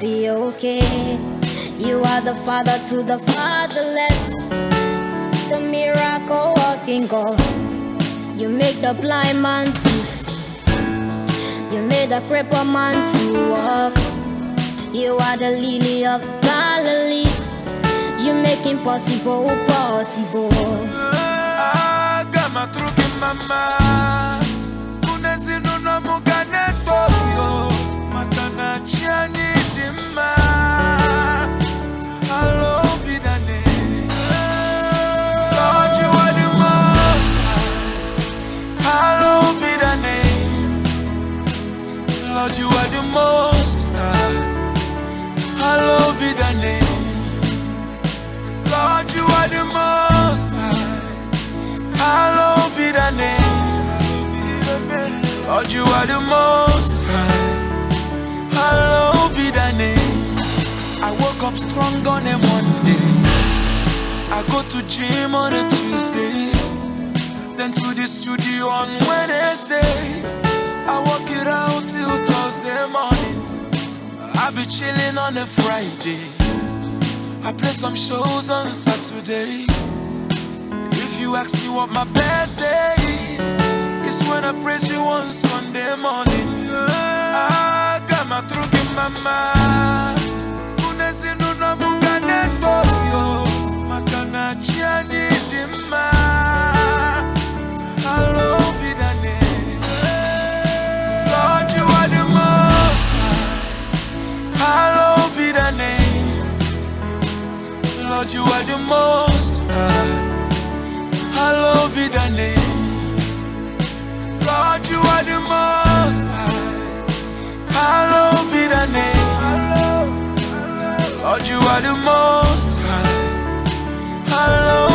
be okay. You are the father to the fatherless, the miracle working God. You make the blind man to see, you made the crippled man to walk. You are the lily of Galilee, you make impossible possible. Ah, kama truki mama Lord, you are the most high. Hallowed be thy name. I woke up strong on a Monday. I go to gym on a Tuesday. Then to the studio on Wednesday. I work it out till Thursday morning. I be chilling on a Friday. I play some shows on Saturday. If you ask me what my best day is, when I praise you on Sunday morning. My throat in mama. Unezinu na mugane toyo. Makana. Lord, you are the most thy name. Lord, you are the most you are the most high. Hallowed be thy name. Lord, you are the most high. Hallowed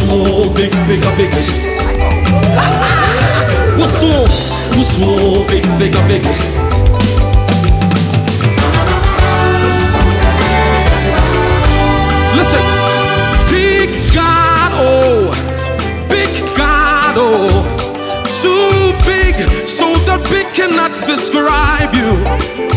small, big, bigger, biggest. Who's small, who's small, big, bigger, biggest. Listen, big God, oh, big God, oh, too big so that big cannot describe you.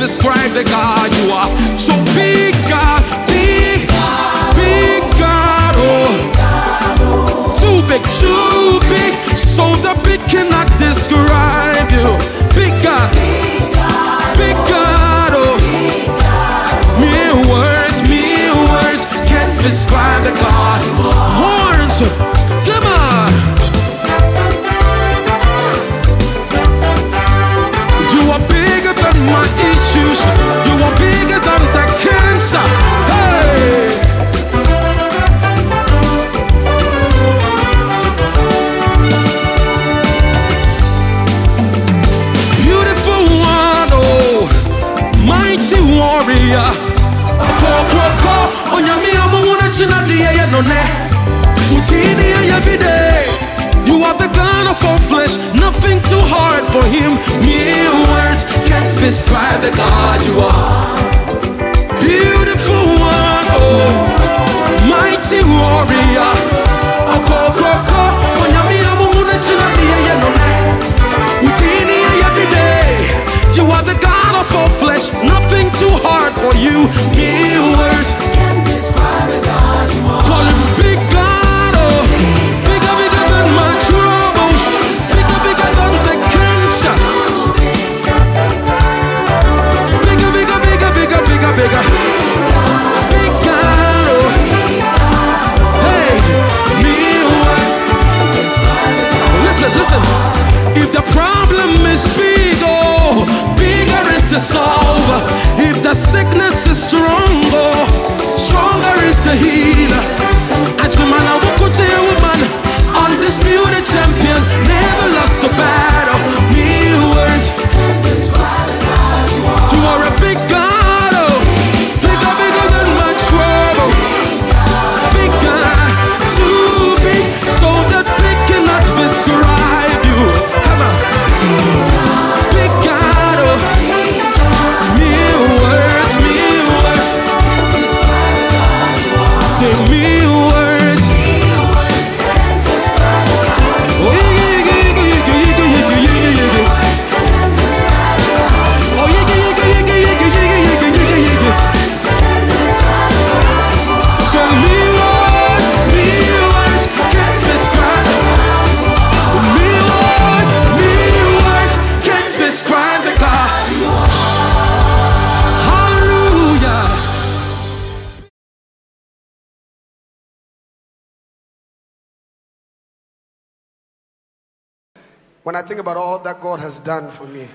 Describe the God you are. So big God, big, big God, oh, too big, too big, so the big cannot describe you. Big God, big God, oh, mere words, mere words can't describe the God. Horns, When I think about all that God has done for me,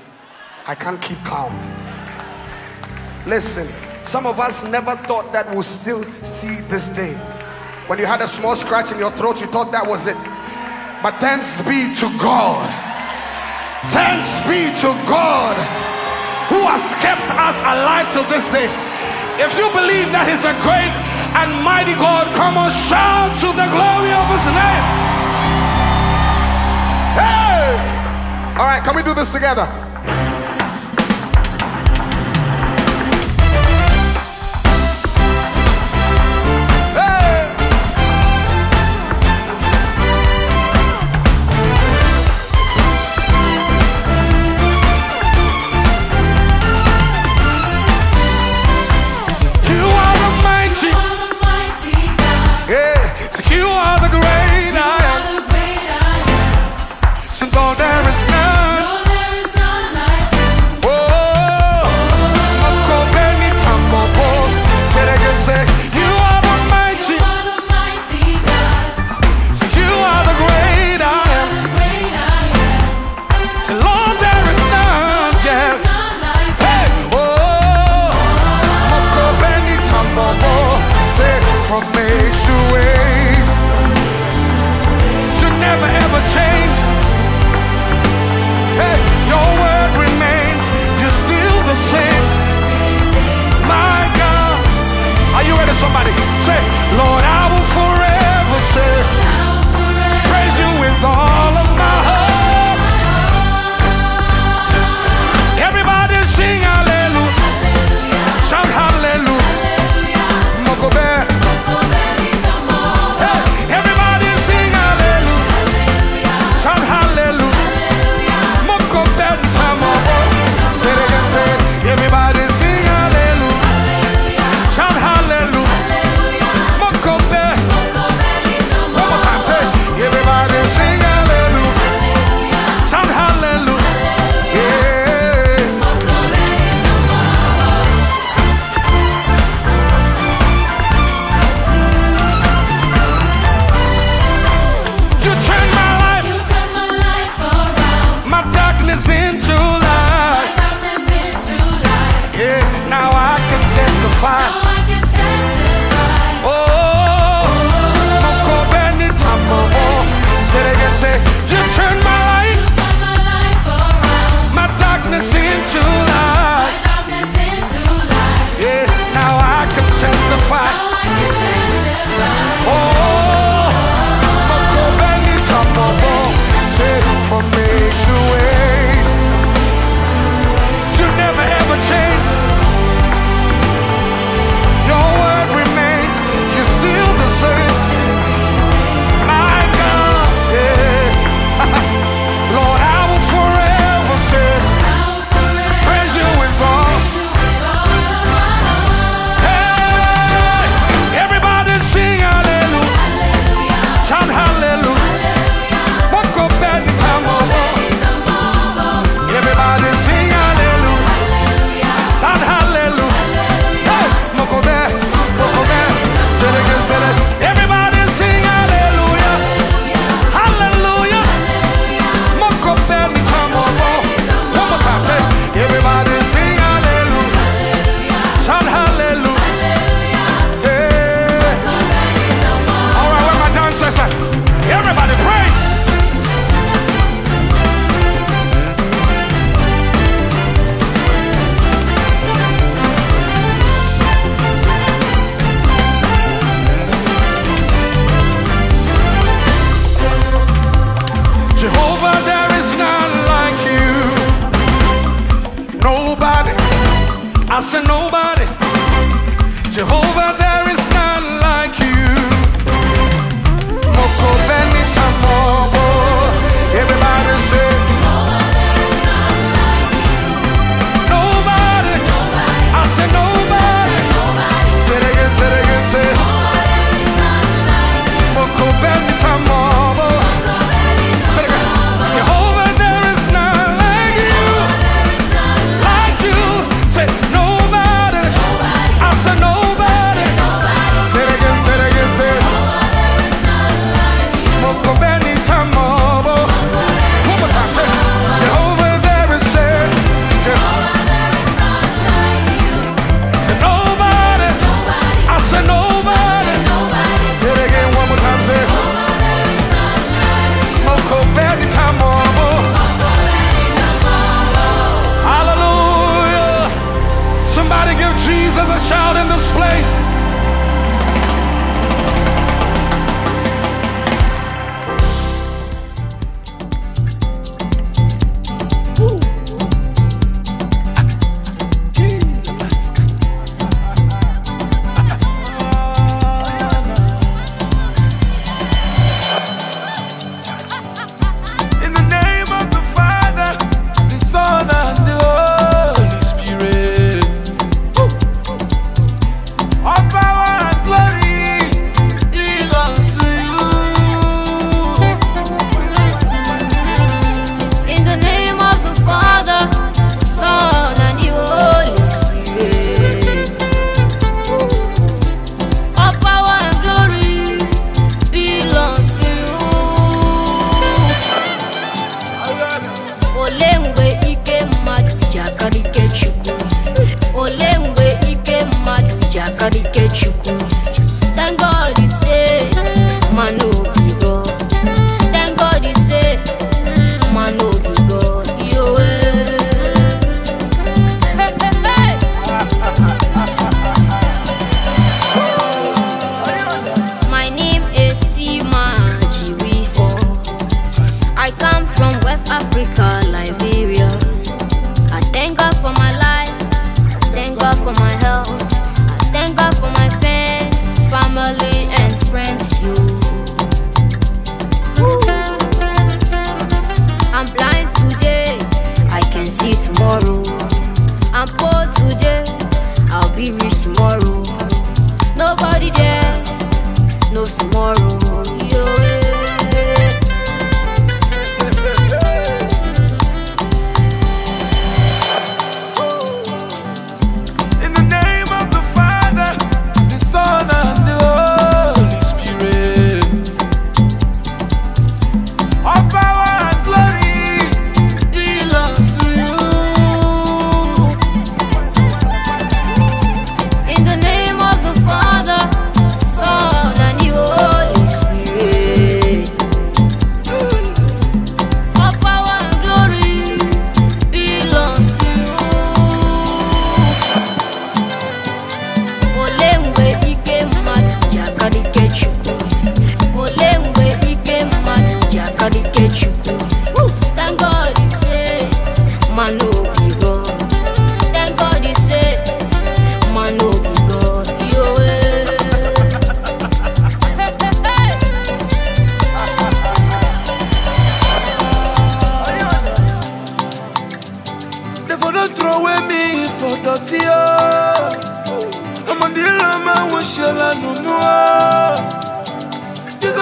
I can't keep calm. Listen, some of us never thought that we'll still see this day. When you had a small scratch in your throat, you thought that was it. But thanks be to God. Thanks be to God who has kept us alive till this day. If you believe that He's a great and mighty God, come on, shout to the glory of His name. All right, can we do this together?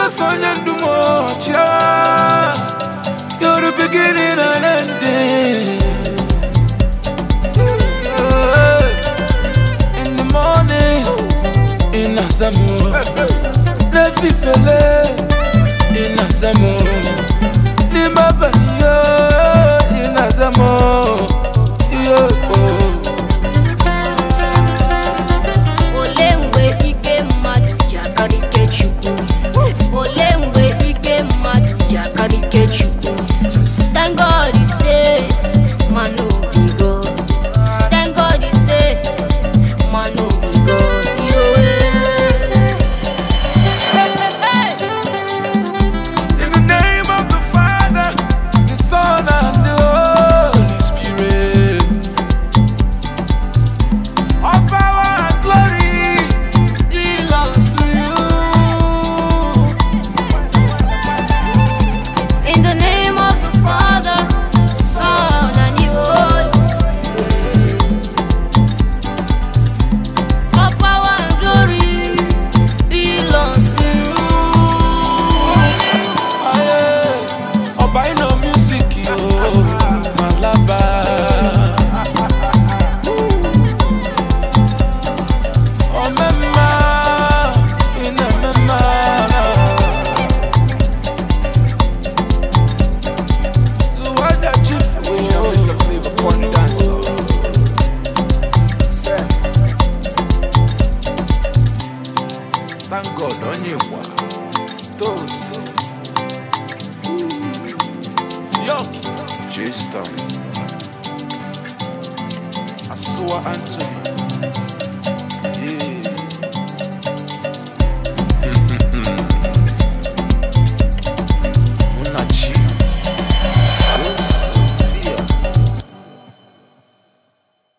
your son and do much. Yeah. You're the beginning and ending. Yeah. In the morning, in Asamo, Lefi Fele, in Asamo, Nimabaniyo, in Asamo.